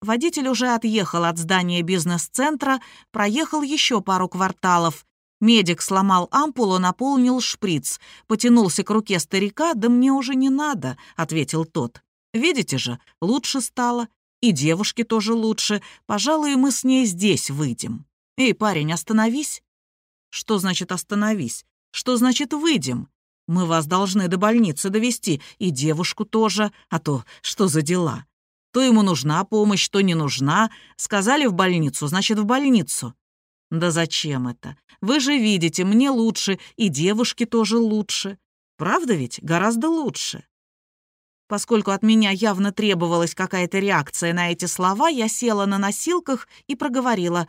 Водитель уже отъехал от здания бизнес-центра, проехал еще пару кварталов. Медик сломал ампулу, наполнил шприц. Потянулся к руке старика, да мне уже не надо, ответил тот. Видите же, лучше стало. И девушке тоже лучше. Пожалуй, мы с ней здесь выйдем. Эй, парень, остановись. Что значит остановись? Что значит выйдем? Мы вас должны до больницы довести, и девушку тоже, а то что за дела? То ему нужна помощь, то не нужна. Сказали в больницу, значит, в больницу. Да зачем это? Вы же видите, мне лучше, и девушке тоже лучше. Правда ведь? Гораздо лучше. Поскольку от меня явно требовалась какая-то реакция на эти слова, я села на носилках и проговорила.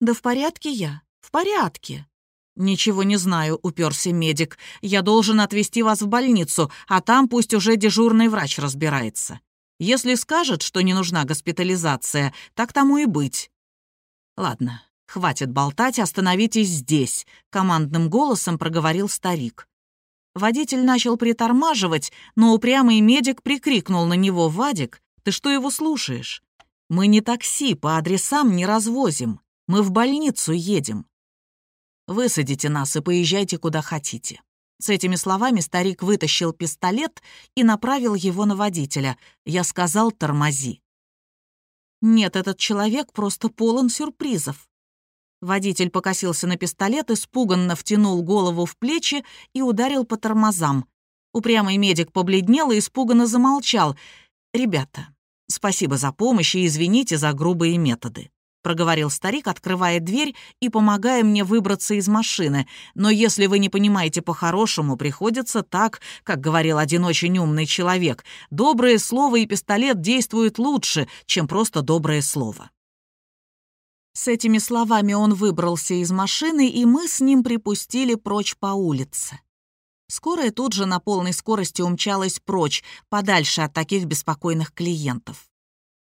«Да в порядке я, в порядке». «Ничего не знаю», — уперся медик. «Я должен отвезти вас в больницу, а там пусть уже дежурный врач разбирается. Если скажет, что не нужна госпитализация, так тому и быть». «Ладно, хватит болтать, остановитесь здесь», — командным голосом проговорил старик. Водитель начал притормаживать, но упрямый медик прикрикнул на него «Вадик, ты что его слушаешь? Мы не такси, по адресам не развозим. Мы в больницу едем. Высадите нас и поезжайте куда хотите». С этими словами старик вытащил пистолет и направил его на водителя. Я сказал «тормози». Нет, этот человек просто полон сюрпризов. Водитель покосился на пистолет, испуганно втянул голову в плечи и ударил по тормозам. Упрямый медик побледнел и испуганно замолчал. «Ребята, спасибо за помощь и извините за грубые методы проговорил старик, открывая дверь и помогая мне выбраться из машины. «Но если вы не понимаете по-хорошему, приходится так, как говорил один очень умный человек. Доброе слово и пистолет действуют лучше, чем просто доброе слово». С этими словами он выбрался из машины, и мы с ним припустили прочь по улице. Скорая тут же на полной скорости умчалась прочь, подальше от таких беспокойных клиентов.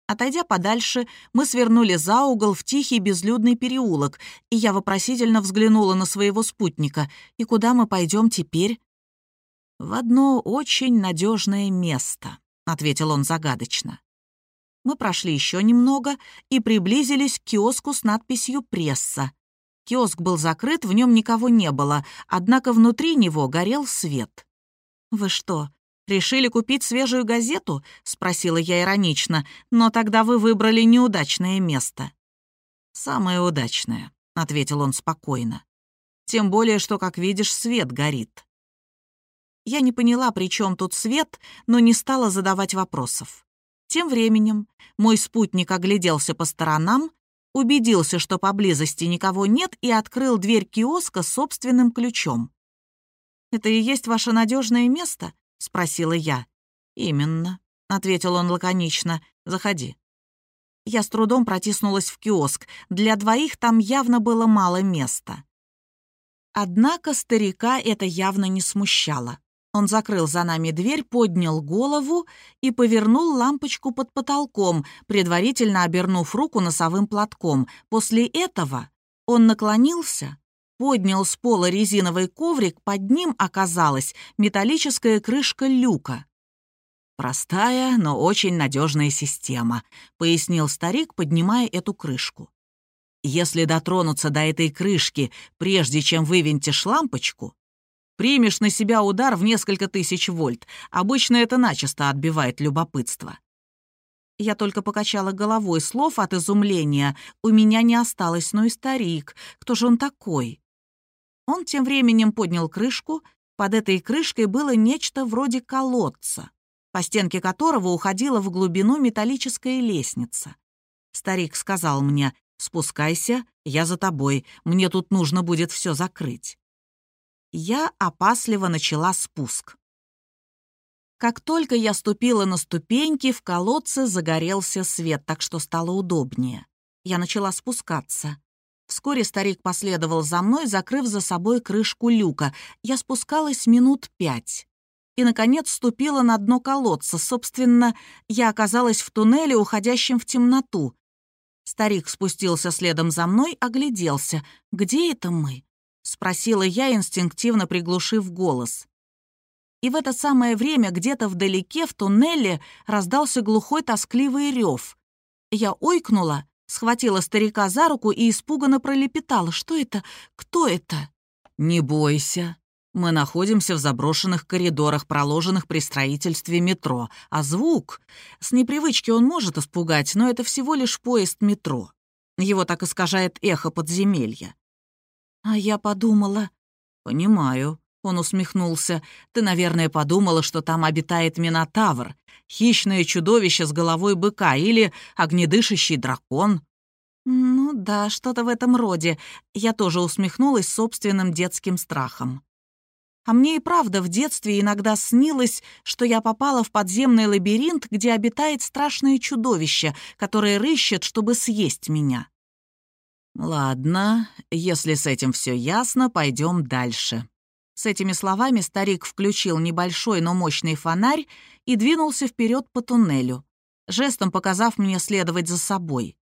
Отойдя подальше, мы свернули за угол в тихий безлюдный переулок, и я вопросительно взглянула на своего спутника. «И куда мы пойдем теперь?» «В одно очень надежное место», — ответил он загадочно. Мы прошли еще немного и приблизились к киоску с надписью «Пресса». Киоск был закрыт, в нем никого не было, однако внутри него горел свет. «Вы что, «Решили купить свежую газету?» — спросила я иронично. «Но тогда вы выбрали неудачное место». «Самое удачное», — ответил он спокойно. «Тем более, что, как видишь, свет горит». Я не поняла, при чем тут свет, но не стала задавать вопросов. Тем временем мой спутник огляделся по сторонам, убедился, что поблизости никого нет, и открыл дверь киоска собственным ключом. «Это и есть ваше надежное место?» — спросила я. «Именно», — ответил он лаконично. «Заходи». Я с трудом протиснулась в киоск. Для двоих там явно было мало места. Однако старика это явно не смущало. Он закрыл за нами дверь, поднял голову и повернул лампочку под потолком, предварительно обернув руку носовым платком. После этого он наклонился, поднял с пола резиновый коврик, под ним оказалась металлическая крышка люка. «Простая, но очень надежная система», — пояснил старик, поднимая эту крышку. «Если дотронуться до этой крышки, прежде чем вывинтишь лампочку, примешь на себя удар в несколько тысяч вольт. Обычно это начисто отбивает любопытство». Я только покачала головой слов от изумления. У меня не осталось, но и старик. Кто же он такой? Он тем временем поднял крышку. Под этой крышкой было нечто вроде колодца, по стенке которого уходила в глубину металлическая лестница. Старик сказал мне, «Спускайся, я за тобой, мне тут нужно будет все закрыть». Я опасливо начала спуск. Как только я ступила на ступеньки, в колодце загорелся свет, так что стало удобнее. Я начала спускаться. Вскоре старик последовал за мной, закрыв за собой крышку люка. Я спускалась минут пять. И, наконец, ступила на дно колодца. Собственно, я оказалась в туннеле, уходящем в темноту. Старик спустился следом за мной, огляделся. «Где это мы?» — спросила я, инстинктивно приглушив голос. И в это самое время где-то вдалеке, в туннеле, раздался глухой тоскливый рев. Я ойкнула, схватила старика за руку и испуганно пролепетала. «Что это? Кто это?» «Не бойся. Мы находимся в заброшенных коридорах, проложенных при строительстве метро. А звук... С непривычки он может испугать, но это всего лишь поезд метро. Его так искажает эхо подземелья». А я подумала... «Понимаю», — он усмехнулся. «Ты, наверное, подумала, что там обитает Минотавр, хищное чудовище с головой быка или огнедышащий дракон». «Ну да, что-то в этом роде». Я тоже усмехнулась собственным детским страхом. А мне и правда в детстве иногда снилось, что я попала в подземный лабиринт, где обитает страшное чудовище, которое рыщет, чтобы съесть меня. «Ладно, если с этим все ясно, пойдем дальше». С этими словами старик включил небольшой, но мощный фонарь и двинулся вперед по туннелю, жестом показав мне следовать за собой.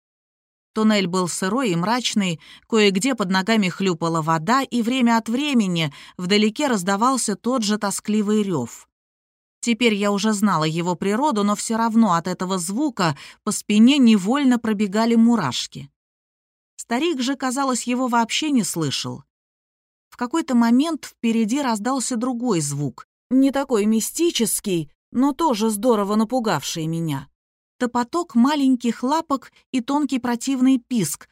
Туннель был сырой и мрачный, кое-где под ногами хлюпала вода, и время от времени вдалеке раздавался тот же тоскливый рев. Теперь я уже знала его природу, но все равно от этого звука по спине невольно пробегали мурашки. Старик же, казалось, его вообще не слышал. В какой-то момент впереди раздался другой звук, не такой мистический, но тоже здорово напугавший меня. Топоток маленьких лапок и тонкий противный писк.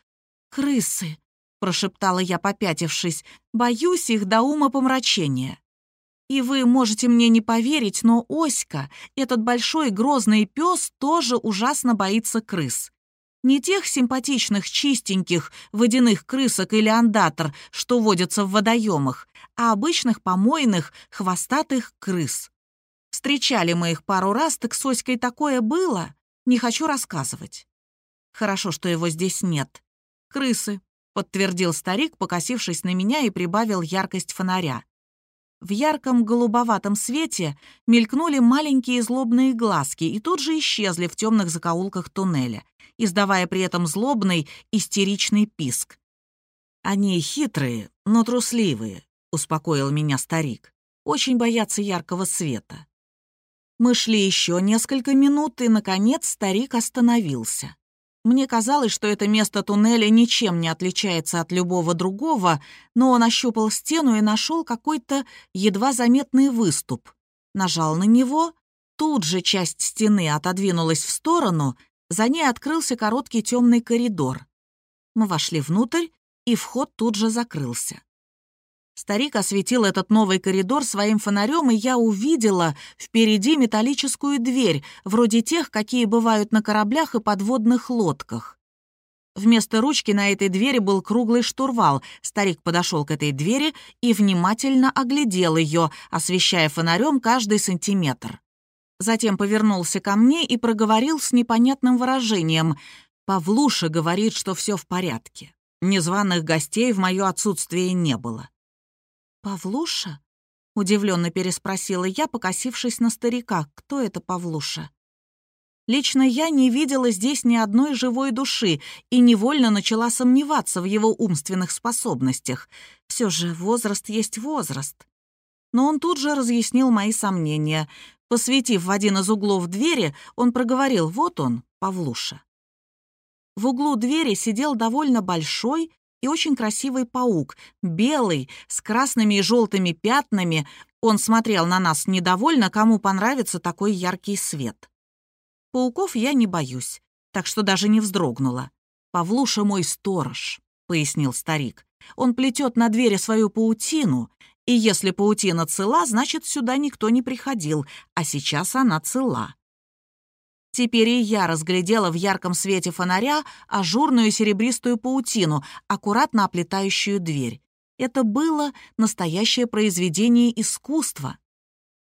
«Крысы!» — прошептала я, попятившись. «Боюсь их до ума помрачения». И вы можете мне не поверить, но Оська, этот большой грозный пес, тоже ужасно боится крыс. Не тех симпатичных, чистеньких водяных крысок или андатор, что водятся в водоемах, а обычных помойных, хвостатых крыс. Встречали мы их пару раз, так с Оськой такое было. Не хочу рассказывать. Хорошо, что его здесь нет. Крысы, подтвердил старик, покосившись на меня и прибавил яркость фонаря. В ярком голубоватом свете мелькнули маленькие злобные глазки и тут же исчезли в темных закоулках туннеля издавая при этом злобный, истеричный писк. «Они хитрые, но трусливые», — успокоил меня старик. «Очень боятся яркого света». Мы шли еще несколько минут, и, наконец, старик остановился. Мне казалось, что это место туннеля ничем не отличается от любого другого, но он ощупал стену и нашел какой-то едва заметный выступ. Нажал на него, тут же часть стены отодвинулась в сторону, за ней открылся короткий темный коридор. Мы вошли внутрь, и вход тут же закрылся. Старик осветил этот новый коридор своим фонарем, и я увидела впереди металлическую дверь, вроде тех, какие бывают на кораблях и подводных лодках. Вместо ручки на этой двери был круглый штурвал. Старик подошел к этой двери и внимательно оглядел ее, освещая фонарем каждый сантиметр. Затем повернулся ко мне и проговорил с непонятным выражением. «Павлуша говорит, что все в порядке. Незваных гостей в мое отсутствие не было». «Павлуша?» — удивленно переспросила я, покосившись на старика. «Кто это Павлуша?» Лично я не видела здесь ни одной живой души и невольно начала сомневаться в его умственных способностях. Все же возраст есть возраст. Но он тут же разъяснил мои сомнения. Посветив в один из углов двери, он проговорил «Вот он, Павлуша». В углу двери сидел довольно большой и очень красивый паук, белый, с красными и желтыми пятнами. Он смотрел на нас недовольно, кому понравится такой яркий свет. Пауков я не боюсь, так что даже не вздрогнула. «Павлуша мой сторож», — пояснил старик. «Он плетет на двери свою паутину, и если паутина цела, значит, сюда никто не приходил, а сейчас она цела. Теперь и я разглядела в ярком свете фонаря ажурную серебристую паутину, аккуратно оплетающую дверь. Это было настоящее произведение искусства.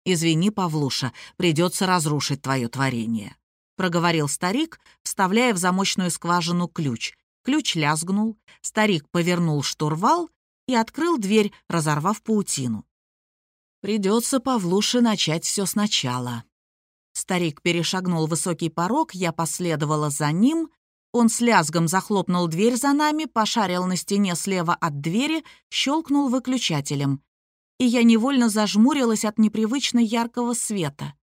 «Извини, Павлуша, придется разрушить твое творение», — проговорил старик, вставляя в замочную скважину ключ. Ключ лязгнул, старик повернул штурвал, и открыл дверь, разорвав паутину. Придется Павлуше начать все сначала. Старик перешагнул высокий порог, я последовала за ним. Он с лязгом захлопнул дверь за нами, пошарил на стене слева от двери, щелкнул выключателем. И я невольно зажмурилась от непривычно яркого света.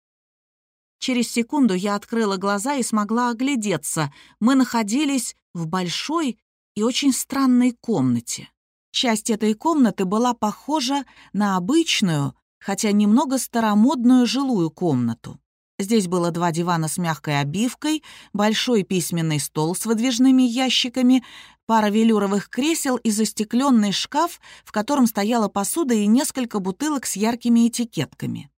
Через секунду я открыла глаза и смогла оглядеться. Мы находились в большой и очень странной комнате. Часть этой комнаты была похожа на обычную, хотя немного старомодную жилую комнату. Здесь было два дивана с мягкой обивкой, большой письменный стол с выдвижными ящиками, пара велюровых кресел и застекленный шкаф, в котором стояла посуда и несколько бутылок с яркими этикетками.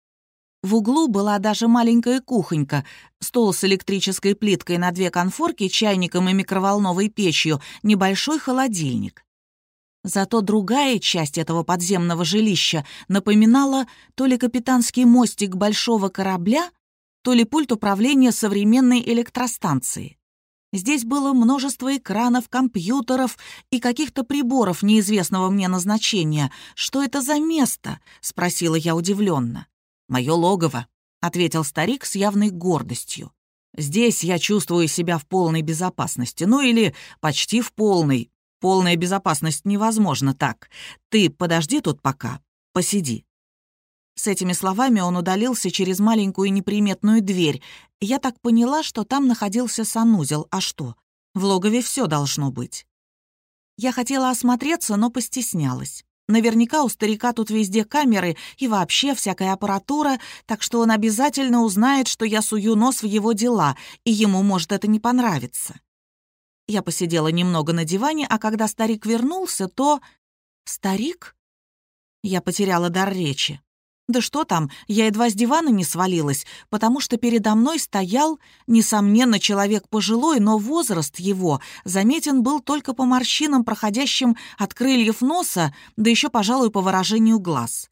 В углу была даже маленькая кухонька, стол с электрической плиткой на две конфорки, чайником и микроволновой печью, небольшой холодильник. Зато другая часть этого подземного жилища напоминала то ли капитанский мостик большого корабля, то ли пульт управления современной электростанции. Здесь было множество экранов, компьютеров и каких-то приборов неизвестного мне назначения. «Что это за место?» — спросила я удивленно. «Мое логово», — ответил старик с явной гордостью. «Здесь я чувствую себя в полной безопасности, ну или почти в полной. Полная безопасность невозможна так. Ты подожди тут пока, посиди». С этими словами он удалился через маленькую неприметную дверь. Я так поняла, что там находился санузел. А что? В логове все должно быть. Я хотела осмотреться, но постеснялась. Наверняка у старика тут везде камеры и вообще всякая аппаратура, так что он обязательно узнает, что я сую нос в его дела, и ему может это не понравиться. Я посидела немного на диване, а когда старик вернулся, то... Старик? Я потеряла дар речи. Да что там, я едва с дивана не свалилась, потому что передо мной стоял, несомненно, человек пожилой, но возраст его заметен был только по морщинам, проходящим от крыльев носа, да еще, пожалуй, по выражению глаз.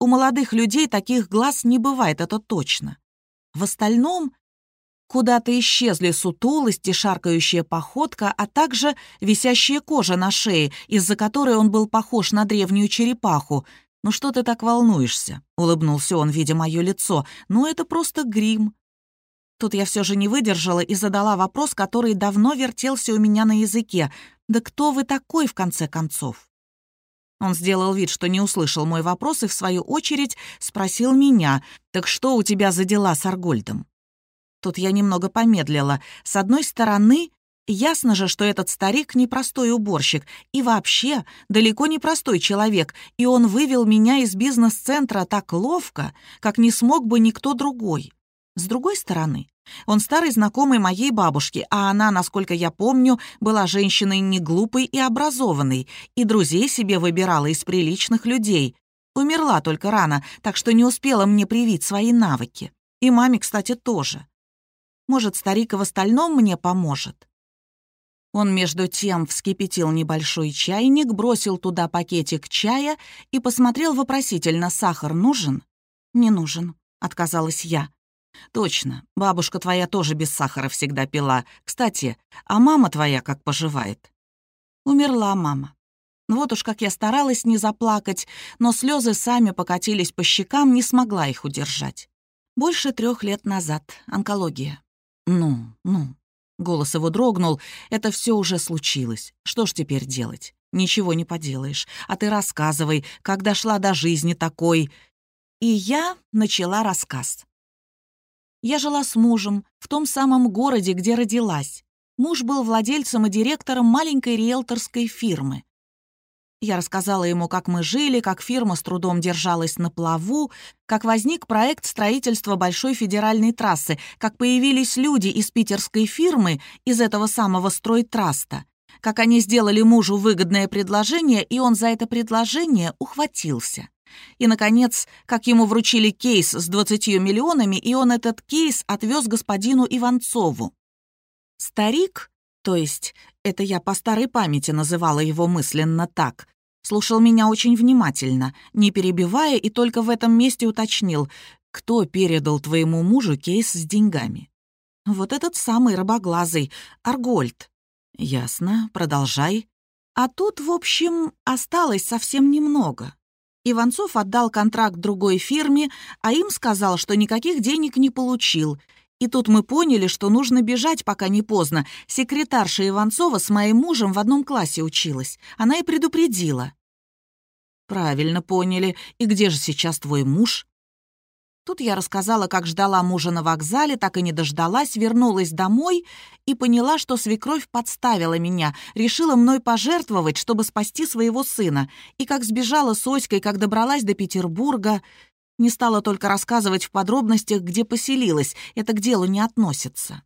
У молодых людей таких глаз не бывает, это точно. В остальном куда-то исчезли сутулость и шаркающая походка, а также висящая кожа на шее, из-за которой он был похож на древнюю черепаху, «Ну что ты так волнуешься?» — улыбнулся он, видя мое лицо. «Ну это просто грим». Тут я все же не выдержала и задала вопрос, который давно вертелся у меня на языке. «Да кто вы такой, в конце концов?» Он сделал вид, что не услышал мой вопрос и, в свою очередь, спросил меня, «Так что у тебя за дела с Аргольдом?» Тут я немного помедлила. С одной стороны, Ясно же, что этот старик непростой уборщик и вообще далеко не простой человек, и он вывел меня из бизнес-центра так ловко, как не смог бы никто другой. С другой стороны, он старый знакомый моей бабушки, а она, насколько я помню, была женщиной не глупой и образованной, и друзей себе выбирала из приличных людей. Умерла только рано, так что не успела мне привить свои навыки. И маме, кстати, тоже. Может, старик и в остальном мне поможет. Он между тем вскипятил небольшой чайник, бросил туда пакетик чая и посмотрел вопросительно, сахар нужен? «Не нужен», — отказалась я. «Точно, бабушка твоя тоже без сахара всегда пила. Кстати, а мама твоя как поживает?» «Умерла мама. Вот уж как я старалась не заплакать, но слезы сами покатились по щекам, не смогла их удержать. Больше трех лет назад. Онкология. Ну, ну, Голос его дрогнул. «Это все уже случилось. Что ж теперь делать? Ничего не поделаешь. А ты рассказывай, как дошла до жизни такой...» И я начала рассказ. Я жила с мужем в том самом городе, где родилась. Муж был владельцем и директором маленькой риэлторской фирмы. Я рассказала ему, как мы жили, как фирма с трудом держалась на плаву, как возник проект строительства большой федеральной трассы, как появились люди из питерской фирмы, из этого самого стройтраста, как они сделали мужу выгодное предложение, и он за это предложение ухватился. И, наконец, как ему вручили кейс с 20 миллионами, и он этот кейс отвез господину Иванцову. Старик, то есть это я по старой памяти называла его мысленно так, Слушал меня очень внимательно, не перебивая, и только в этом месте уточнил, кто передал твоему мужу кейс с деньгами. Вот этот самый рабоглазый, Аргольд. Ясно, продолжай. А тут, в общем, осталось совсем немного. Иванцов отдал контракт другой фирме, а им сказал, что никаких денег не получил. И тут мы поняли, что нужно бежать, пока не поздно. Секретарша Иванцова с моим мужем в одном классе училась. Она и предупредила. «Правильно поняли. И где же сейчас твой муж?» Тут я рассказала, как ждала мужа на вокзале, так и не дождалась, вернулась домой и поняла, что свекровь подставила меня, решила мной пожертвовать, чтобы спасти своего сына, и как сбежала с Оськой, как добралась до Петербурга. Не стала только рассказывать в подробностях, где поселилась, это к делу не относится.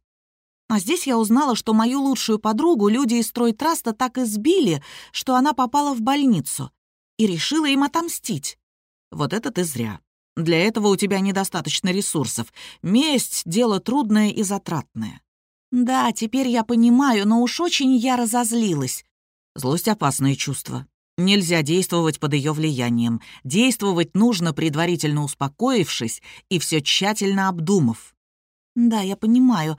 А здесь я узнала, что мою лучшую подругу люди из стройтраста так избили, что она попала в больницу, и решила им отомстить. Вот это ты зря. Для этого у тебя недостаточно ресурсов. Месть — дело трудное и затратное. Да, теперь я понимаю, но уж очень я разозлилась. Злость — опасное чувство. Нельзя действовать под ее влиянием. Действовать нужно, предварительно успокоившись и все тщательно обдумав. Да, я понимаю.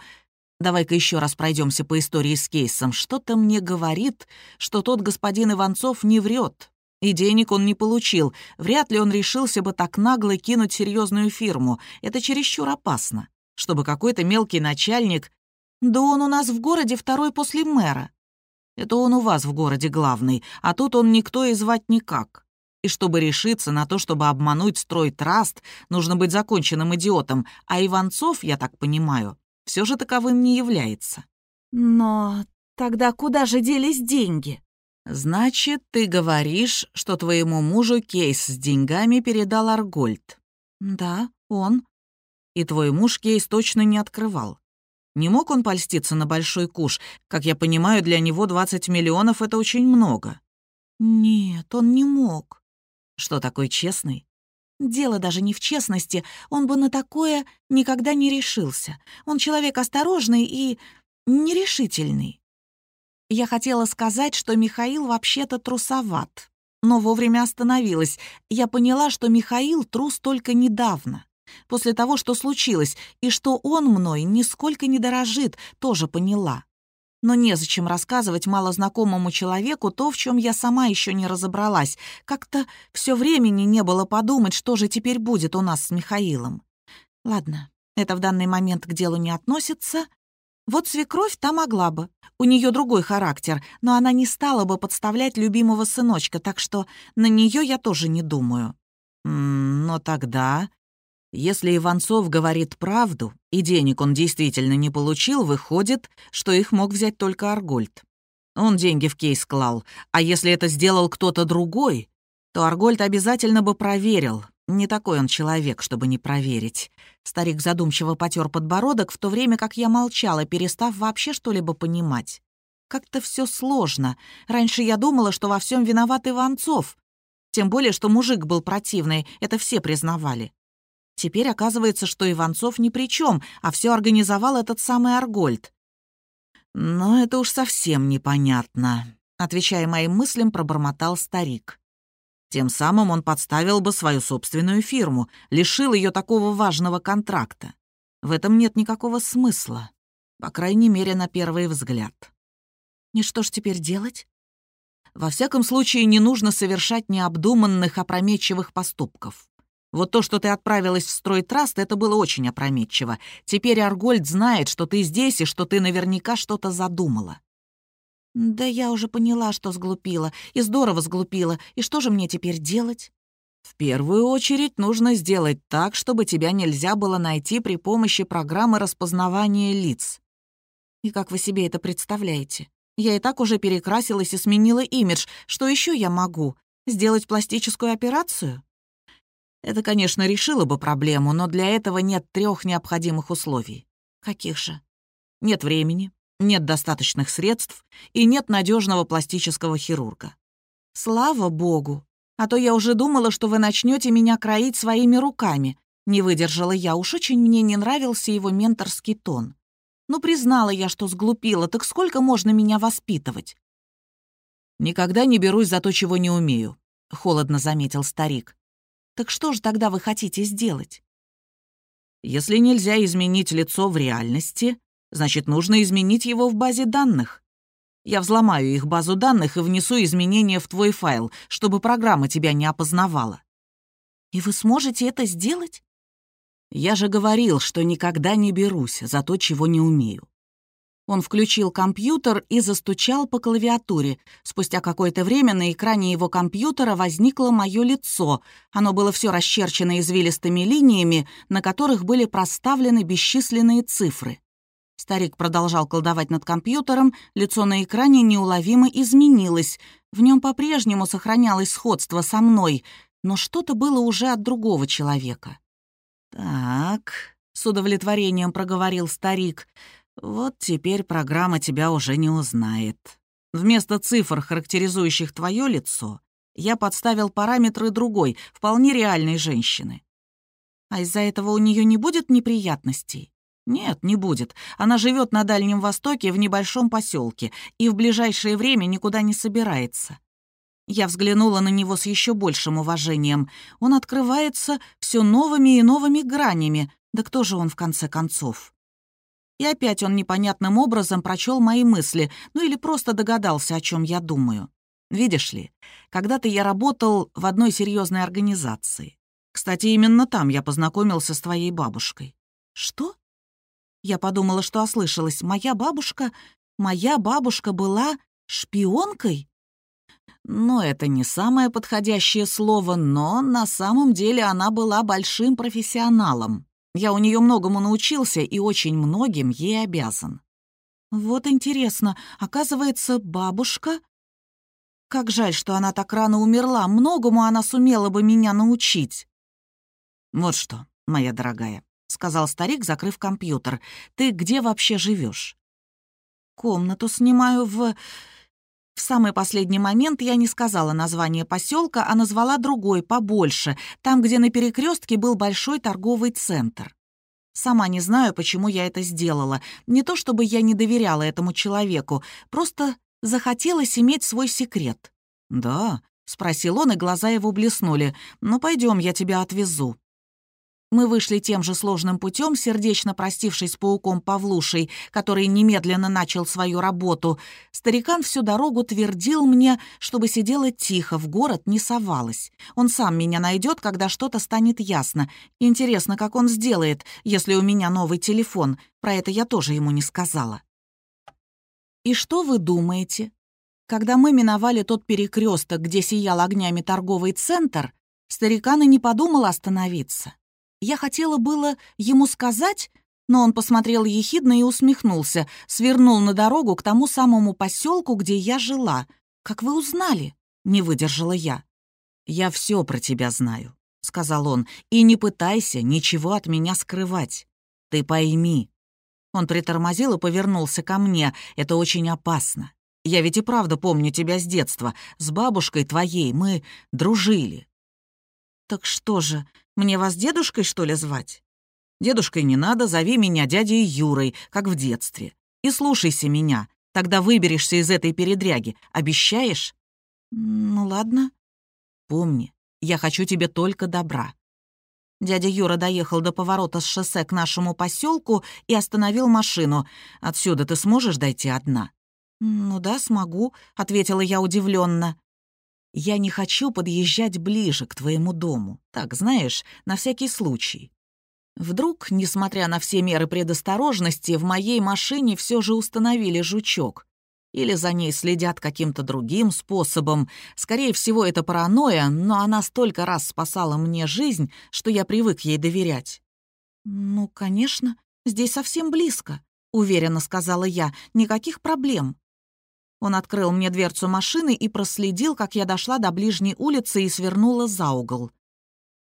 Давай-ка еще раз пройдемся по истории с кейсом. Что-то мне говорит, что тот господин Иванцов не врет. И денег он не получил. Вряд ли он решился бы так нагло кинуть серьезную фирму. Это чересчур опасно. Чтобы какой-то мелкий начальник... Да он у нас в городе второй после мэра. Это он у вас в городе главный, а тут он никто и звать никак. И чтобы решиться на то, чтобы обмануть строй-траст, нужно быть законченным идиотом, а Иванцов, я так понимаю, все же таковым не является. Но тогда куда же делись деньги? «Значит, ты говоришь, что твоему мужу кейс с деньгами передал Аргольд?» «Да, он». «И твой муж кейс точно не открывал. Не мог он польститься на большой куш? Как я понимаю, для него 20 миллионов — это очень много». «Нет, он не мог». «Что такой честный?» «Дело даже не в честности. Он бы на такое никогда не решился. Он человек осторожный и нерешительный. Я хотела сказать, что Михаил вообще-то трусоват, но вовремя остановилась. Я поняла, что Михаил трус только недавно, после того, что случилось, и что он мной нисколько не дорожит, тоже поняла. Но незачем рассказывать малознакомому человеку то, в чем я сама еще не разобралась. Как-то все времени не было подумать, что же теперь будет у нас с Михаилом. Ладно, это в данный момент к делу не относится. Вот свекровь-то могла бы. У нее другой характер, но она не стала бы подставлять любимого сыночка, так что на нее я тоже не думаю. Но тогда, если Иванцов говорит правду, и денег он действительно не получил, выходит, что их мог взять только Аргольд. Он деньги в кейс клал, а если это сделал кто-то другой, то Аргольд обязательно бы проверил, не такой он человек, чтобы не проверить. Старик задумчиво потер подбородок, в то время как я молчала, перестав вообще что-либо понимать. Как-то все сложно. Раньше я думала, что во всем виноват Иванцов. Тем более, что мужик был противный, это все признавали. Теперь оказывается, что Иванцов ни при чем, а все организовал этот самый Аргольд. Но это уж совсем непонятно. Отвечая моим мыслям, пробормотал старик. Тем самым он подставил бы свою собственную фирму, лишил ее такого важного контракта. В этом нет никакого смысла, по крайней мере, на первый взгляд. И что ж теперь делать? Во всяком случае, не нужно совершать необдуманных, опрометчивых поступков. Вот то, что ты отправилась в стройтраст, это было очень опрометчиво. Теперь Аргольд знает, что ты здесь и что ты наверняка что-то задумала. «Да я уже поняла, что сглупила, и здорово сглупила, и что же мне теперь делать?» «В первую очередь нужно сделать так, чтобы тебя нельзя было найти при помощи программы распознавания лиц». «И как вы себе это представляете? Я и так уже перекрасилась и сменила имидж. Что еще я могу? Сделать пластическую операцию?» Это, конечно, решило бы проблему, но для этого нет трех необходимых условий. Каких же? Нет времени, нет достаточных средств и нет надежного пластического хирурга. Слава богу! А то я уже думала, что вы начнете меня кроить своими руками. Не выдержала я, уж очень мне не нравился его менторский тон. Ну, признала я, что сглупила, так сколько можно меня воспитывать? «Никогда не берусь за то, чего не умею», — холодно заметил старик. «Так что же тогда вы хотите сделать?» «Если нельзя изменить лицо в реальности, Значит, нужно изменить его в базе данных. Я взломаю их базу данных и внесу изменения в твой файл, чтобы программа тебя не опознавала. И вы сможете это сделать? Я же говорил, что никогда не берусь за то, чего не умею. Он включил компьютер и застучал по клавиатуре. Спустя какое-то время на экране его компьютера возникло мое лицо. Оно было все расчерчено извилистыми линиями, на которых были проставлены бесчисленные цифры. Старик продолжал колдовать над компьютером, лицо на экране неуловимо изменилось. В нем по-прежнему сохранялось сходство со мной, но что-то было уже от другого человека. «Так», — с удовлетворением проговорил старик, — вот теперь программа тебя уже не узнает. Вместо цифр, характеризующих твое лицо, я подставил параметры другой, вполне реальной женщины. А из-за этого у нее не будет неприятностей? Нет, не будет. Она живет на Дальнем Востоке в небольшом поселке и в ближайшее время никуда не собирается. Я взглянула на него с еще большим уважением. Он открывается все новыми и новыми гранями. Да кто же он в конце концов? И опять он непонятным образом прочел мои мысли, ну или просто догадался, о чем я думаю. Видишь ли, когда-то я работал в одной серьезной организации. Кстати, именно там я познакомился с твоей бабушкой. Что? Я подумала, что ослышалась. Моя бабушка... Моя бабушка была шпионкой? Но это не самое подходящее слово, но на самом деле она была большим профессионалом. Я у нее многому научился и очень многим ей обязан. Вот интересно, оказывается, бабушка... Как жаль, что она так рано умерла, многому она сумела бы меня научить. Вот что, моя дорогая, — сказал старик, закрыв компьютер, — ты где вообще живешь? Комнату снимаю в... В самый последний момент я не сказала название поселка, а назвала другой, побольше, там, где на перекрестке был большой торговый центр. Сама не знаю, почему я это сделала. Не то чтобы я не доверяла этому человеку, просто захотелось иметь свой секрет. «Да», — спросил он, и глаза его блеснули. «Ну, пойдем, я тебя отвезу». Мы вышли тем же сложным путем, сердечно простившись пауком Павлушей, который немедленно начал свою работу. Старикан всю дорогу твердил мне, чтобы сидела тихо, в город не совалась. Он сам меня найдет, когда что-то станет ясно. Интересно, как он сделает, если у меня новый телефон. Про это я тоже ему не сказала. И что вы думаете? Когда мы миновали тот перекресток, где сиял огнями торговый центр, старикан и не подумал остановиться. Я хотела было ему сказать, но он посмотрел ехидно и усмехнулся, свернул на дорогу к тому самому поселку, где я жила. «Как вы узнали?» — не выдержала я. «Я все про тебя знаю», — сказал он, — «и не пытайся ничего от меня скрывать. Ты пойми». Он притормозил и повернулся ко мне. «Это очень опасно. Я ведь и правда помню тебя с детства. С бабушкой твоей мы дружили». «Так что же, мне вас дедушкой, что ли, звать? Дедушкой не надо, зови меня дядей Юрой, как в детстве. И слушайся меня, тогда выберешься из этой передряги. Обещаешь? Ну, ладно. Помни, я хочу тебе только добра. Дядя Юра доехал до поворота с шоссе к нашему поселку и остановил машину. Отсюда ты сможешь дойти одна? Ну да, смогу, ответила я удивленно. Я не хочу подъезжать ближе к твоему дому. Так, знаешь, на всякий случай. Вдруг, несмотря на все меры предосторожности, в моей машине все же установили жучок. Или за ней следят каким-то другим способом. Скорее всего, это паранойя, но она столько раз спасала мне жизнь, что я привык ей доверять. «Ну, конечно, здесь совсем близко», — уверенно сказала я. «Никаких проблем». Он открыл мне дверцу машины и проследил, как я дошла до ближней улицы и свернула за угол.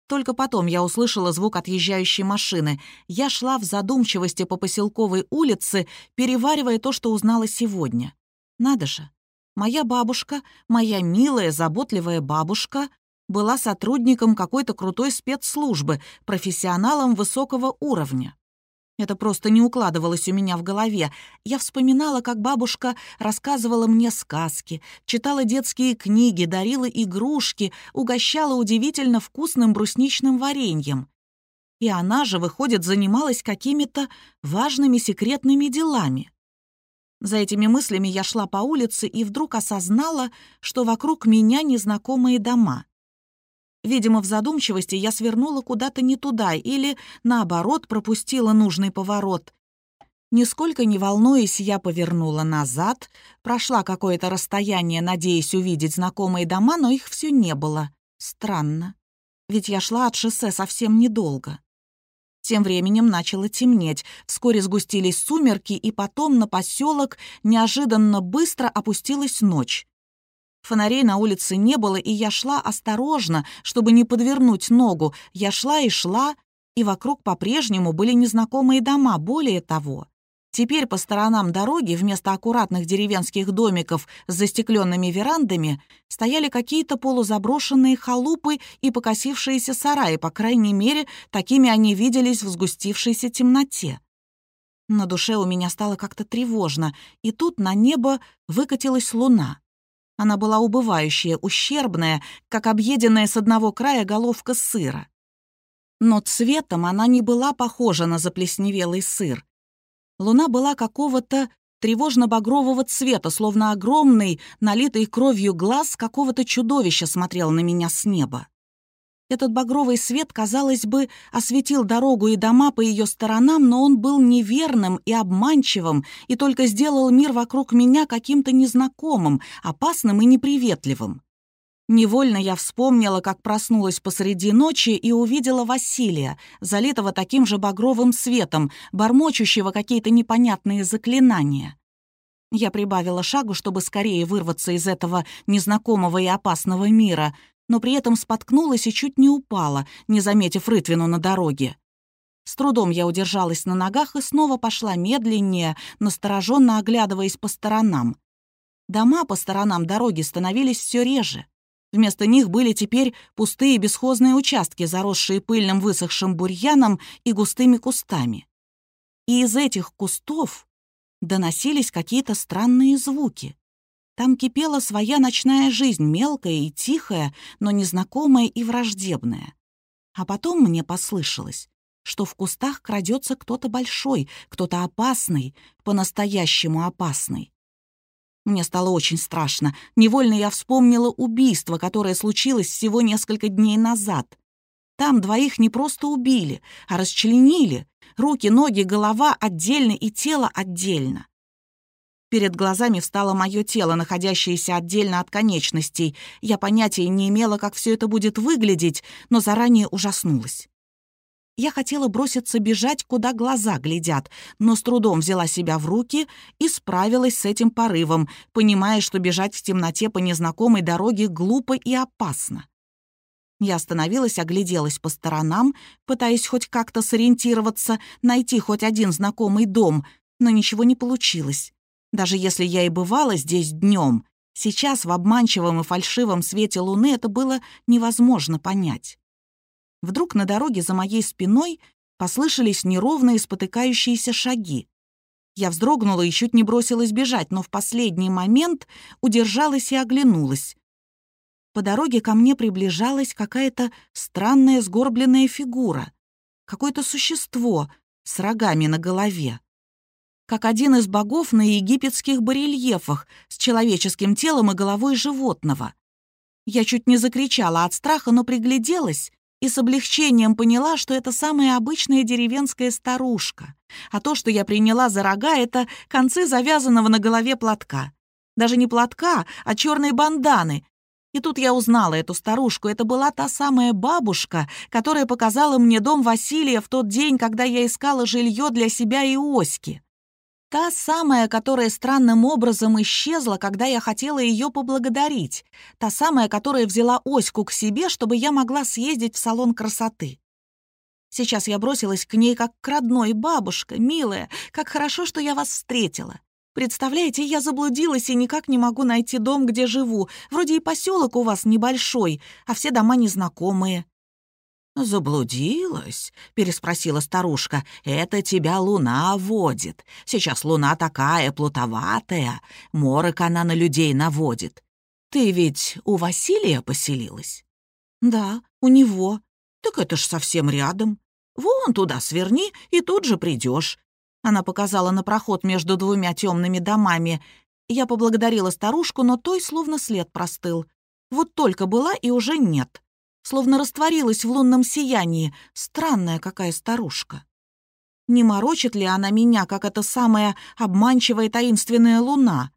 Только потом я услышала звук отъезжающей машины. Я шла в задумчивости по поселковой улице, переваривая то, что узнала сегодня. Надо же, моя бабушка, моя милая, заботливая бабушка, была сотрудником какой-то крутой спецслужбы, профессионалом высокого уровня. Это просто не укладывалось у меня в голове. Я вспоминала, как бабушка рассказывала мне сказки, читала детские книги, дарила игрушки, угощала удивительно вкусным брусничным вареньем. И она же, выходит, занималась какими-то важными секретными делами. За этими мыслями я шла по улице и вдруг осознала, что вокруг меня незнакомые дома. Видимо, в задумчивости я свернула куда-то не туда или, наоборот, пропустила нужный поворот. Нисколько не волнуясь, я повернула назад, прошла какое-то расстояние, надеясь увидеть знакомые дома, но их все не было. Странно. Ведь я шла от шоссе совсем недолго. Тем временем начало темнеть, вскоре сгустились сумерки, и потом на поселок неожиданно быстро опустилась ночь. Фонарей на улице не было, и я шла осторожно, чтобы не подвернуть ногу. Я шла и шла, и вокруг по-прежнему были незнакомые дома, более того. Теперь по сторонам дороги вместо аккуратных деревенских домиков с застекленными верандами стояли какие-то полузаброшенные халупы и покосившиеся сараи, по крайней мере, такими они виделись в сгустившейся темноте. На душе у меня стало как-то тревожно, и тут на небо выкатилась луна. Она была убывающая, ущербная, как объеденная с одного края головка сыра. Но цветом она не была похожа на заплесневелый сыр. Луна была какого-то тревожно-багрового цвета, словно огромный, налитый кровью глаз какого-то чудовища смотрел на меня с неба. Этот багровый свет, казалось бы, осветил дорогу и дома по ее сторонам, но он был неверным и обманчивым и только сделал мир вокруг меня каким-то незнакомым, опасным и неприветливым. Невольно я вспомнила, как проснулась посреди ночи и увидела Василия, залитого таким же багровым светом, бормочущего какие-то непонятные заклинания. Я прибавила шагу, чтобы скорее вырваться из этого незнакомого и опасного мира, но при этом споткнулась и чуть не упала, не заметив рытвину на дороге. С трудом я удержалась на ногах и снова пошла медленнее, настороженно оглядываясь по сторонам. Дома по сторонам дороги становились все реже. Вместо них были теперь пустые бесхозные участки, заросшие пыльным высохшим бурьяном и густыми кустами. И из этих кустов доносились какие-то странные звуки. Там кипела своя ночная жизнь, мелкая и тихая, но незнакомая и враждебная. А потом мне послышалось, что в кустах крадется кто-то большой, кто-то опасный, по-настоящему опасный. Мне стало очень страшно. Невольно я вспомнила убийство, которое случилось всего несколько дней назад. Там двоих не просто убили, а расчленили. Руки, ноги, голова отдельно и тело отдельно. Перед глазами встало мое тело, находящееся отдельно от конечностей. Я понятия не имела, как все это будет выглядеть, но заранее ужаснулась. Я хотела броситься бежать, куда глаза глядят, но с трудом взяла себя в руки и справилась с этим порывом, понимая, что бежать в темноте по незнакомой дороге глупо и опасно. Я остановилась, огляделась по сторонам, пытаясь хоть как-то сориентироваться, найти хоть один знакомый дом, но ничего не получилось. Даже если я и бывала здесь днем, сейчас в обманчивом и фальшивом свете луны это было невозможно понять. Вдруг на дороге за моей спиной послышались неровные спотыкающиеся шаги. Я вздрогнула и чуть не бросилась бежать, но в последний момент удержалась и оглянулась. По дороге ко мне приближалась какая-то странная сгорбленная фигура, какое-то существо с рогами на голове. Как один из богов на египетских барельефах с человеческим телом и головой животного. Я чуть не закричала от страха, но пригляделась и с облегчением поняла, что это самая обычная деревенская старушка, а то, что я приняла за рога, это концы завязанного на голове платка. Даже не платка, а черной банданы. И тут я узнала эту старушку. Это была та самая бабушка, которая показала мне дом Василия в тот день, когда я искала жилье для себя и Оськи. Та самая, которая странным образом исчезла, когда я хотела ее поблагодарить. Та самая, которая взяла Оську к себе, чтобы я могла съездить в салон красоты. Сейчас я бросилась к ней как к родной. «Бабушка, милая, как хорошо, что я вас встретила. Представляете, я заблудилась и никак не могу найти дом, где живу. Вроде и поселок у вас небольшой, а все дома незнакомые. «Заблудилась?» — переспросила старушка. «Это тебя луна водит. Сейчас луна такая плутоватая. Морок она на людей наводит. Ты ведь у Василия поселилась?» «Да, у него. Так это ж совсем рядом. Вон туда сверни, и тут же придешь. Она показала на проход между двумя темными домами. Я поблагодарила старушку, но той словно след простыл. Вот только была и уже нет словно растворилась в лунном сиянии. Странная какая старушка. Не морочит ли она меня, как эта самая обманчивая таинственная луна?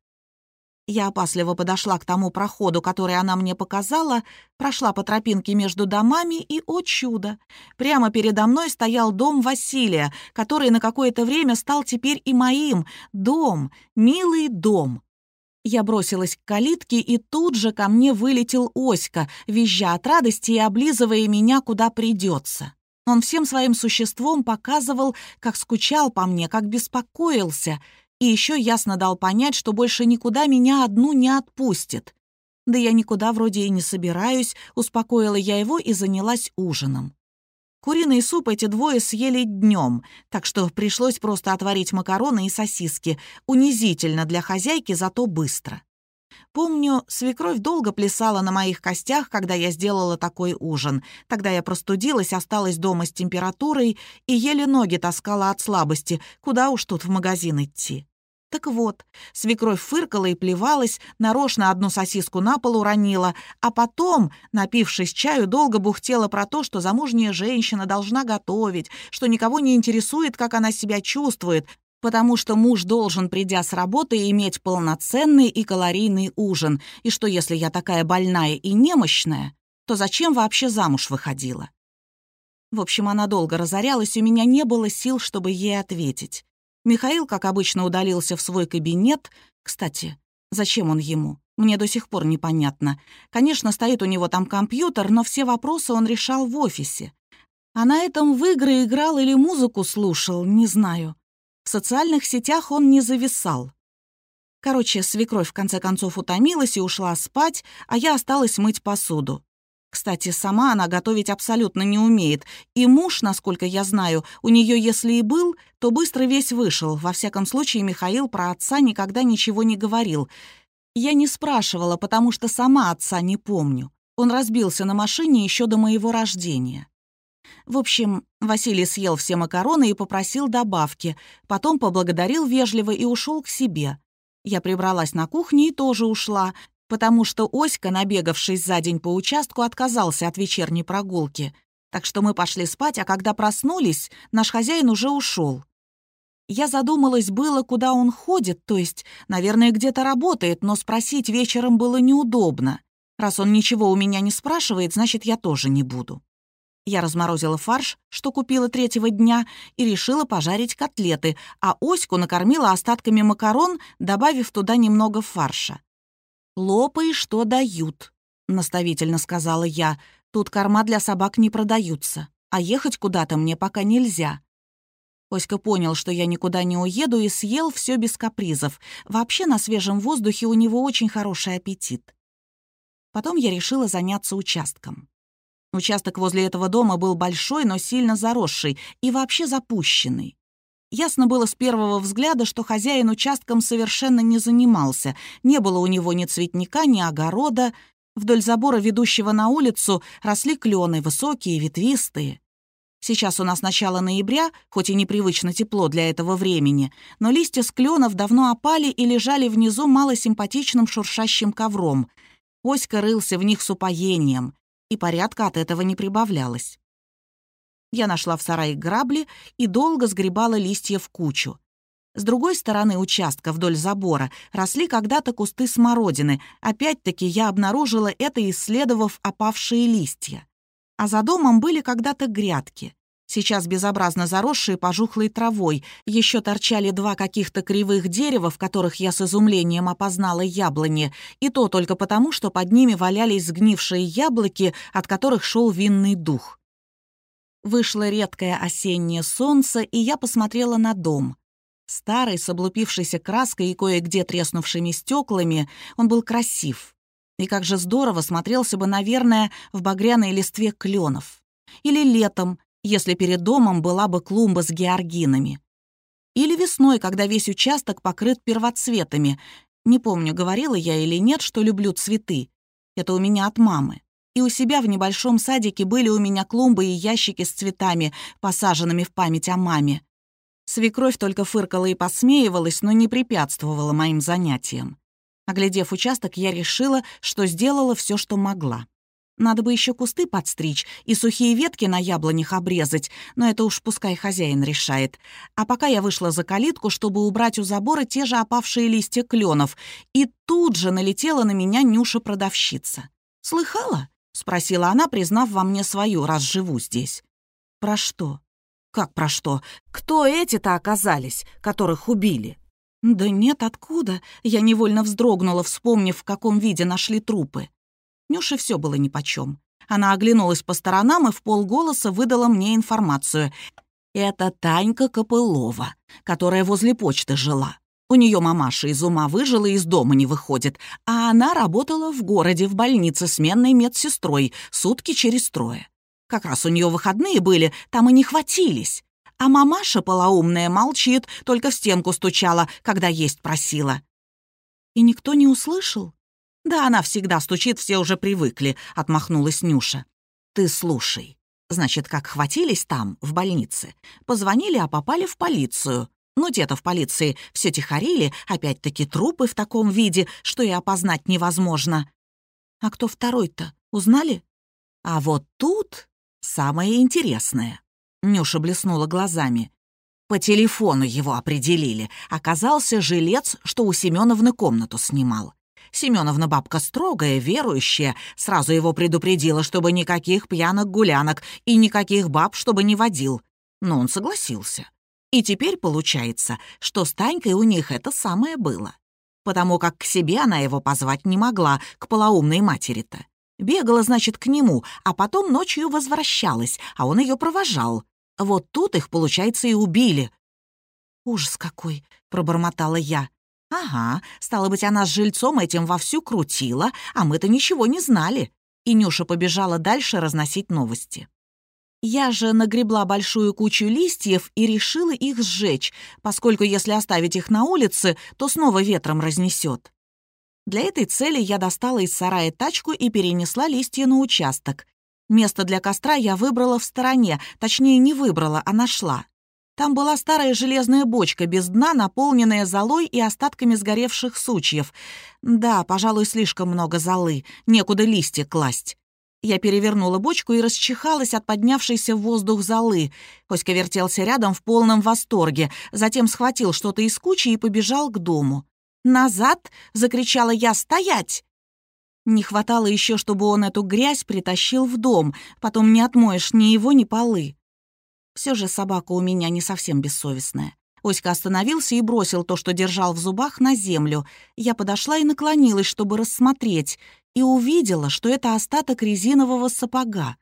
Я опасливо подошла к тому проходу, который она мне показала, прошла по тропинке между домами, и, о чудо, прямо передо мной стоял дом Василия, который на какое-то время стал теперь и моим. Дом, милый дом. Я бросилась к калитке, и тут же ко мне вылетел Оська, визжа от радости и облизывая меня, куда придется. Он всем своим существом показывал, как скучал по мне, как беспокоился, и еще ясно дал понять, что больше никуда меня одну не отпустит. Да я никуда вроде и не собираюсь, успокоила я его и занялась ужином. Куриный суп эти двое съели днем, так что пришлось просто отварить макароны и сосиски. Унизительно для хозяйки, зато быстро. Помню, свекровь долго плясала на моих костях, когда я сделала такой ужин. Тогда я простудилась, осталась дома с температурой и еле ноги таскала от слабости. Куда уж тут в магазин идти? Так вот, свекровь фыркала и плевалась, нарочно одну сосиску на пол уронила, а потом, напившись чаю, долго бухтела про то, что замужняя женщина должна готовить, что никого не интересует, как она себя чувствует, потому что муж должен, придя с работы, иметь полноценный и калорийный ужин, и что если я такая больная и немощная, то зачем вообще замуж выходила? В общем, она долго разорялась, у меня не было сил, чтобы ей ответить. Михаил, как обычно, удалился в свой кабинет. Кстати, зачем он ему? Мне до сих пор непонятно. Конечно, стоит у него там компьютер, но все вопросы он решал в офисе. А на этом в игры играл или музыку слушал, не знаю. В социальных сетях он не зависал. Короче, свекровь в конце концов утомилась и ушла спать, а я осталась мыть посуду. Кстати, сама она готовить абсолютно не умеет, и муж, насколько я знаю, у нее если и был, то быстро весь вышел. Во всяком случае, Михаил про отца никогда ничего не говорил. Я не спрашивала, потому что сама отца не помню. Он разбился на машине еще до моего рождения. В общем, Василий съел все макароны и попросил добавки, потом поблагодарил вежливо и ушел к себе. Я прибралась на кухне и тоже ушла, потому что Оська, набегавшись за день по участку, отказался от вечерней прогулки. Так что мы пошли спать, а когда проснулись, наш хозяин уже ушел. Я задумалась было, куда он ходит, то есть, наверное, где-то работает, но спросить вечером было неудобно. Раз он ничего у меня не спрашивает, значит, я тоже не буду. Я разморозила фарш, что купила третьего дня, и решила пожарить котлеты, а Оську накормила остатками макарон, добавив туда немного фарша. «Лопай, что дают», — наставительно сказала я. «Тут корма для собак не продаются, а ехать куда-то мне пока нельзя». Оська понял, что я никуда не уеду, и съел все без капризов. Вообще на свежем воздухе у него очень хороший аппетит. Потом я решила заняться участком. Участок возле этого дома был большой, но сильно заросший и вообще запущенный. Ясно было с первого взгляда, что хозяин участком совершенно не занимался. Не было у него ни цветника, ни огорода. Вдоль забора, ведущего на улицу, росли клены, высокие, ветвистые. Сейчас у нас начало ноября, хоть и непривычно тепло для этого времени, но листья с кленов давно опали и лежали внизу малосимпатичным шуршащим ковром. Оська рылся в них с упоением, и порядка от этого не прибавлялось. Я нашла в сарае грабли и долго сгребала листья в кучу. С другой стороны участка вдоль забора росли когда-то кусты смородины. Опять-таки я обнаружила это, исследовав опавшие листья. А за домом были когда-то грядки. Сейчас безобразно заросшие пожухлой травой. Еще торчали два каких-то кривых дерева, в которых я с изумлением опознала яблони. И то только потому, что под ними валялись сгнившие яблоки, от которых шел винный дух. Вышло редкое осеннее солнце, и я посмотрела на дом. Старый, с облупившейся краской и кое-где треснувшими стеклами, он был красив. И как же здорово смотрелся бы, наверное, в багряной листве кленов. Или летом, если перед домом была бы клумба с георгинами. Или весной, когда весь участок покрыт первоцветами. Не помню, говорила я или нет, что люблю цветы. Это у меня от мамы. И у себя в небольшом садике были у меня клумбы и ящики с цветами, посаженными в память о маме. Свекровь только фыркала и посмеивалась, но не препятствовала моим занятиям. Оглядев участок, я решила, что сделала все, что могла. Надо бы еще кусты подстричь и сухие ветки на яблонях обрезать, но это уж пускай хозяин решает. А пока я вышла за калитку, чтобы убрать у забора те же опавшие листья кленов, и тут же налетела на меня Нюша-продавщица. «Слыхала?» — спросила она, признав во мне свою, раз живу здесь. «Про что?» «Как про что? Кто эти-то оказались, которых убили?» «Да нет, откуда?» Я невольно вздрогнула, вспомнив, в каком виде нашли трупы. Нюше все было нипочем. Она оглянулась по сторонам и в полголоса выдала мне информацию. «Это Танька Копылова, которая возле почты жила. У нее мамаша из ума выжила и из дома не выходит, а она работала в городе в больнице сменной медсестрой сутки через трое. Как раз у нее выходные были, там и не хватились. А мамаша полоумная молчит, только в стенку стучала, когда есть просила. И никто не услышал? Да она всегда стучит, все уже привыкли, отмахнулась Нюша. Ты слушай. Значит, как хватились там, в больнице, позвонили, а попали в полицию. Ну, те-то в полиции все тихорили, опять-таки трупы в таком виде, что и опознать невозможно. А кто второй-то, узнали? А вот тут самое интересное. Нюша блеснула глазами. По телефону его определили. Оказался жилец, что у Семеновны комнату снимал. Семеновна бабка строгая, верующая, сразу его предупредила, чтобы никаких пьянок-гулянок и никаких баб, чтобы не водил. Но он согласился. И теперь получается, что с Танькой у них это самое было. Потому как к себе она его позвать не могла, к полоумной матери-то. Бегала, значит, к нему, а потом ночью возвращалась, а он ее провожал. Вот тут их, получается, и убили. «Ужас какой!» — пробормотала я. «Ага, стало быть, она с жильцом этим вовсю крутила, а мы-то ничего не знали». И Нюша побежала дальше разносить новости. Я же нагребла большую кучу листьев и решила их сжечь, поскольку если оставить их на улице, то снова ветром разнесет. Для этой цели я достала из сарая тачку и перенесла листья на участок. Место для костра я выбрала в стороне, точнее, не выбрала, а нашла. Там была старая железная бочка без дна, наполненная золой и остатками сгоревших сучьев. Да, пожалуй, слишком много золы, некуда листья класть. Я перевернула бочку и расчихалась от поднявшейся в воздух золы. Коська вертелся рядом в полном восторге, затем схватил что-то из кучи и побежал к дому. «Назад!» — закричала я. «Стоять!» Не хватало еще, чтобы он эту грязь притащил в дом, потом не отмоешь ни его, ни полы. Все же собака у меня не совсем бессовестная. Оська остановился и бросил то, что держал в зубах, на землю. Я подошла и наклонилась, чтобы рассмотреть, и увидела, что это остаток резинового сапога.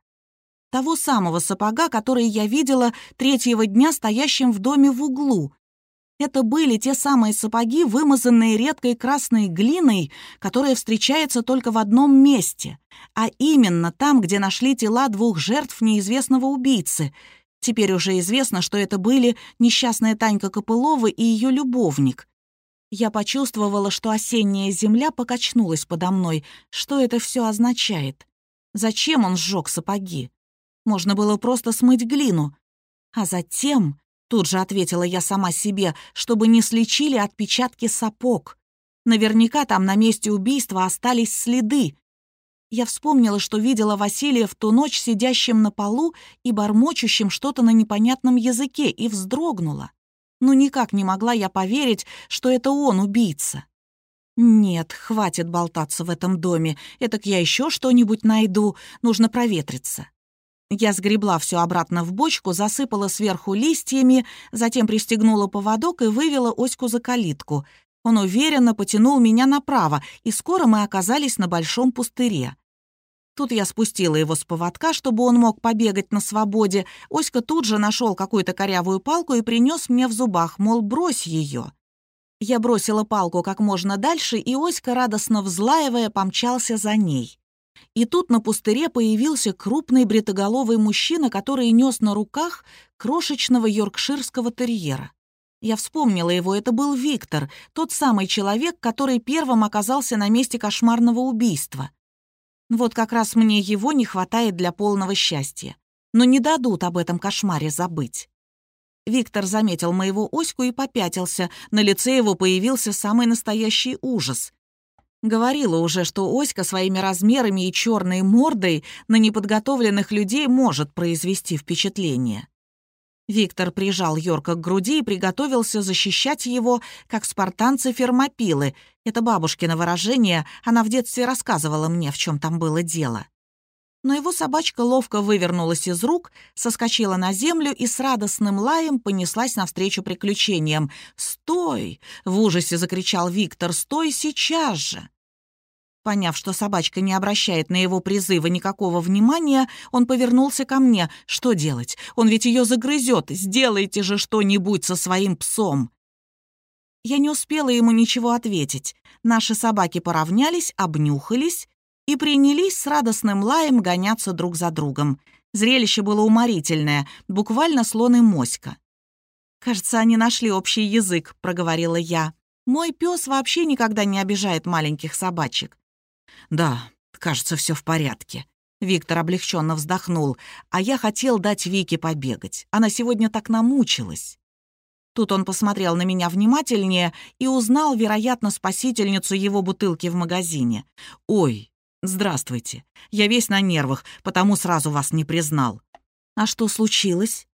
Того самого сапога, который я видела третьего дня стоящим в доме в углу. Это были те самые сапоги, вымазанные редкой красной глиной, которая встречается только в одном месте, а именно там, где нашли тела двух жертв неизвестного убийцы. Теперь уже известно, что это были несчастная Танька Копылова и ее любовник. Я почувствовала, что осенняя земля покачнулась подо мной. Что это все означает? Зачем он сжег сапоги? Можно было просто смыть глину. А затем Тут же ответила я сама себе, чтобы не слечили отпечатки сапог. Наверняка там на месте убийства остались следы. Я вспомнила, что видела Василия в ту ночь сидящим на полу и бормочущим что-то на непонятном языке, и вздрогнула. Но никак не могла я поверить, что это он убийца. Нет, хватит болтаться в этом доме, этак я еще что-нибудь найду, нужно проветриться. Я сгребла все обратно в бочку, засыпала сверху листьями, затем пристегнула поводок и вывела Оську за калитку. Он уверенно потянул меня направо, и скоро мы оказались на большом пустыре. Тут я спустила его с поводка, чтобы он мог побегать на свободе. Оська тут же нашел какую-то корявую палку и принес мне в зубах, мол, брось ее. Я бросила палку как можно дальше, и Оська, радостно взлаивая, помчался за ней. И тут на пустыре появился крупный бритоголовый мужчина, который нес на руках крошечного йоркширского терьера. Я вспомнила его, это был Виктор, тот самый человек, который первым оказался на месте кошмарного убийства. Вот как раз мне его не хватает для полного счастья. Но не дадут об этом кошмаре забыть. Виктор заметил моего оську и попятился. На лице его появился самый настоящий ужас. Говорила уже, что Оська своими размерами и черной мордой на неподготовленных людей может произвести впечатление. Виктор прижал Йорка к груди и приготовился защищать его, как спартанцы фермопилы. Это бабушкино выражение, она в детстве рассказывала мне, в чем там было дело. Но его собачка ловко вывернулась из рук, соскочила на землю и с радостным лаем понеслась навстречу приключениям. «Стой!» — в ужасе закричал Виктор. «Стой сейчас же!» Поняв, что собачка не обращает на его призывы никакого внимания, он повернулся ко мне. «Что делать? Он ведь ее загрызет. Сделайте же что-нибудь со своим псом!» Я не успела ему ничего ответить. Наши собаки поравнялись, обнюхались и принялись с радостным лаем гоняться друг за другом. Зрелище было уморительное, буквально слон и моська. «Кажется, они нашли общий язык», — проговорила я. «Мой пес вообще никогда не обижает маленьких собачек. «Да, кажется, все в порядке». Виктор облегченно вздохнул, а я хотел дать Вике побегать. Она сегодня так намучилась. Тут он посмотрел на меня внимательнее и узнал, вероятно, спасительницу его бутылки в магазине. «Ой, здравствуйте. Я весь на нервах, потому сразу вас не признал». «А что случилось?»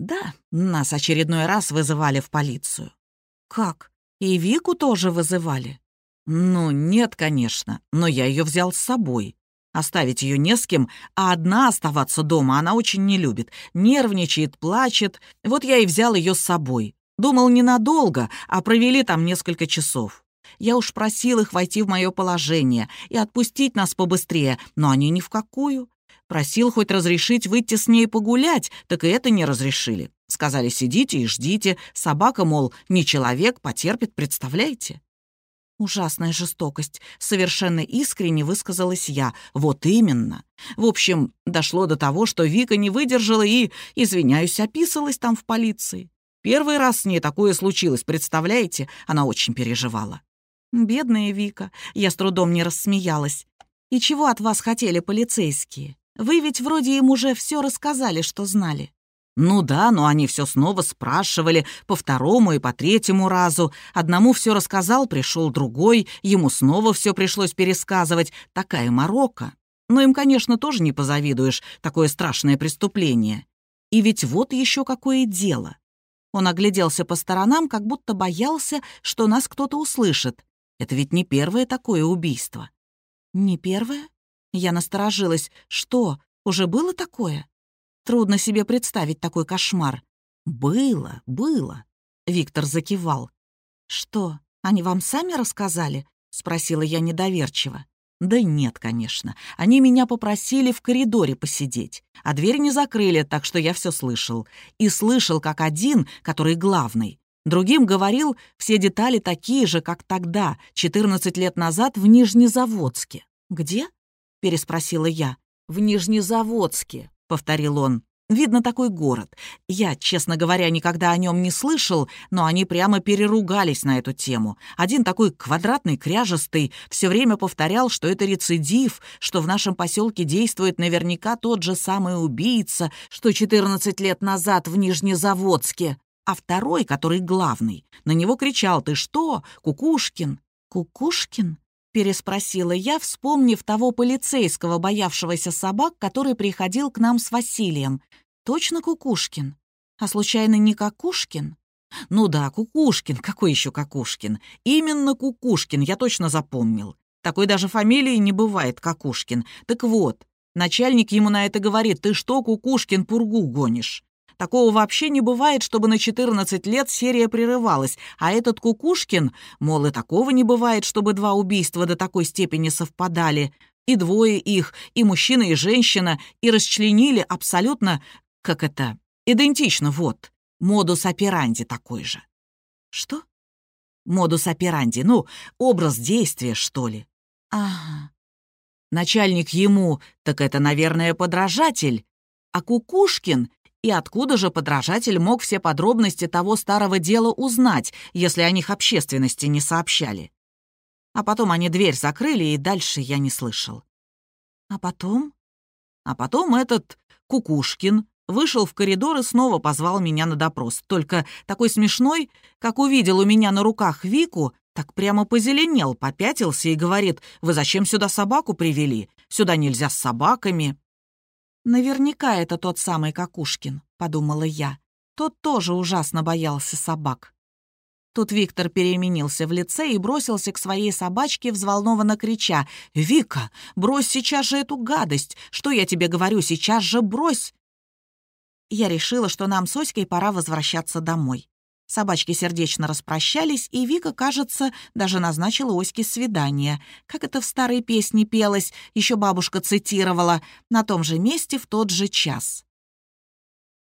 «Да, нас очередной раз вызывали в полицию». «Как? И Вику тоже вызывали?» «Ну, нет, конечно, но я ее взял с собой. Оставить ее не с кем, а одна оставаться дома она очень не любит. Нервничает, плачет. Вот я и взял ее с собой. Думал, ненадолго, а провели там несколько часов. Я уж просил их войти в мое положение и отпустить нас побыстрее, но они ни в какую. Просил хоть разрешить выйти с ней погулять, так и это не разрешили. Сказали, сидите и ждите. Собака, мол, не человек, потерпит, представляете? Ужасная жестокость. Совершенно искренне высказалась я. Вот именно. В общем, дошло до того, что Вика не выдержала и, извиняюсь, описалась там в полиции. Первый раз с ней такое случилось, представляете? Она очень переживала. Бедная Вика. Я с трудом не рассмеялась. И чего от вас хотели полицейские? Вы ведь вроде им уже все рассказали, что знали. Ну да, но они все снова спрашивали, по второму и по третьему разу. Одному все рассказал, пришел другой, ему снова все пришлось пересказывать. Такая морока. Но им, конечно, тоже не позавидуешь, такое страшное преступление. И ведь вот еще какое дело. Он огляделся по сторонам, как будто боялся, что нас кто-то услышит. Это ведь не первое такое убийство. Не первое? Я насторожилась. Что, уже было такое? Трудно себе представить такой кошмар. «Было, было», — Виктор закивал. «Что, они вам сами рассказали?» — спросила я недоверчиво. «Да нет, конечно. Они меня попросили в коридоре посидеть, а дверь не закрыли, так что я все слышал. И слышал, как один, который главный, другим говорил все детали такие же, как тогда, 14 лет назад в Нижнезаводске». «Где?» — переспросила я. «В Нижнезаводске», — повторил он. «Видно такой город. Я, честно говоря, никогда о нем не слышал, но они прямо переругались на эту тему. Один такой квадратный, кряжестый, все время повторял, что это рецидив, что в нашем поселке действует наверняка тот же самый убийца, что 14 лет назад в Нижнезаводске. А второй, который главный, на него кричал «Ты что, Кукушкин?» «Кукушкин?» Переспросила я, вспомнив того полицейского, боявшегося собак, который приходил к нам с Василием. Точно Кукушкин? А случайно не Какушкин? Ну да, Кукушкин. Какой еще Какушкин? Именно Кукушкин, я точно запомнил. Такой даже фамилии не бывает, Какушкин. Так вот, начальник ему на это говорит, ты что, Кукушкин, пургу гонишь? Такого вообще не бывает, чтобы на 14 лет серия прерывалась, а этот Кукушкин, мол, и такого не бывает, чтобы два убийства до такой степени совпадали. И двое их, и мужчина, и женщина, и расчленили абсолютно, как это, идентично, вот. Модус операнди такой же. Что? Модус операнди, ну, образ действия, что ли. Ага. Начальник ему, так это, наверное, подражатель, а Кукушкин и откуда же подражатель мог все подробности того старого дела узнать, если о них общественности не сообщали? А потом они дверь закрыли, и дальше я не слышал. А потом? А потом этот Кукушкин вышел в коридор и снова позвал меня на допрос. Только такой смешной, как увидел у меня на руках Вику, Так прямо позеленел, попятился и говорит, «Вы зачем сюда собаку привели? Сюда нельзя с собаками». «Наверняка это тот самый Какушкин», — подумала я. Тот тоже ужасно боялся собак. Тут Виктор переменился в лице и бросился к своей собачке, взволнованно крича. «Вика, брось сейчас же эту гадость! Что я тебе говорю, сейчас же брось!» Я решила, что нам с Оськой пора возвращаться домой. Собачки сердечно распрощались, и Вика, кажется, даже назначила Оське свидание. Как это в старой песне пелось, еще бабушка цитировала, на том же месте в тот же час.